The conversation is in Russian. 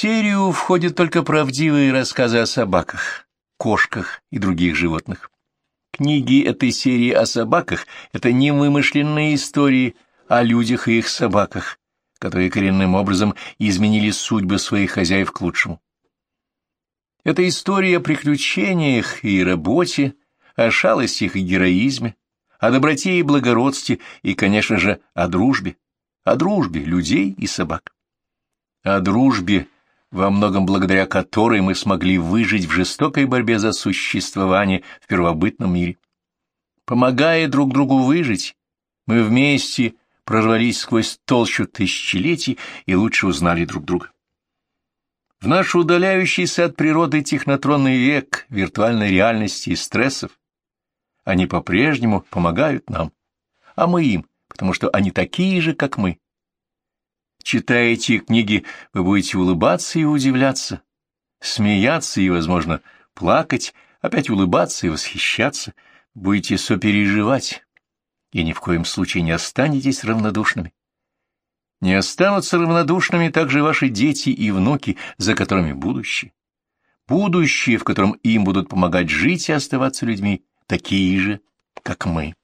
серию входят только правдивые рассказы о собаках, кошках и других животных. Книги этой серии о собаках — это не вымышленные истории о людях и их собаках, которые коренным образом изменили судьбы своих хозяев к лучшему. Это история о приключениях и работе, о шалостях и героизме, о доброте и благородстве и, конечно же, о дружбе, о дружбе людей и собак. О дружбе, во многом благодаря которой мы смогли выжить в жестокой борьбе за существование в первобытном мире. Помогая друг другу выжить, мы вместе прорвались сквозь толщу тысячелетий и лучше узнали друг друга. В наш удаляющийся от природы технотронный век виртуальной реальности и стрессов они по-прежнему помогают нам, а мы им, потому что они такие же, как мы. Читая эти книги, вы будете улыбаться и удивляться, смеяться и, возможно, плакать, опять улыбаться и восхищаться, будете сопереживать, и ни в коем случае не останетесь равнодушными. Не останутся равнодушными также ваши дети и внуки, за которыми будущее. Будущее, в котором им будут помогать жить и оставаться людьми, такие же, как мы.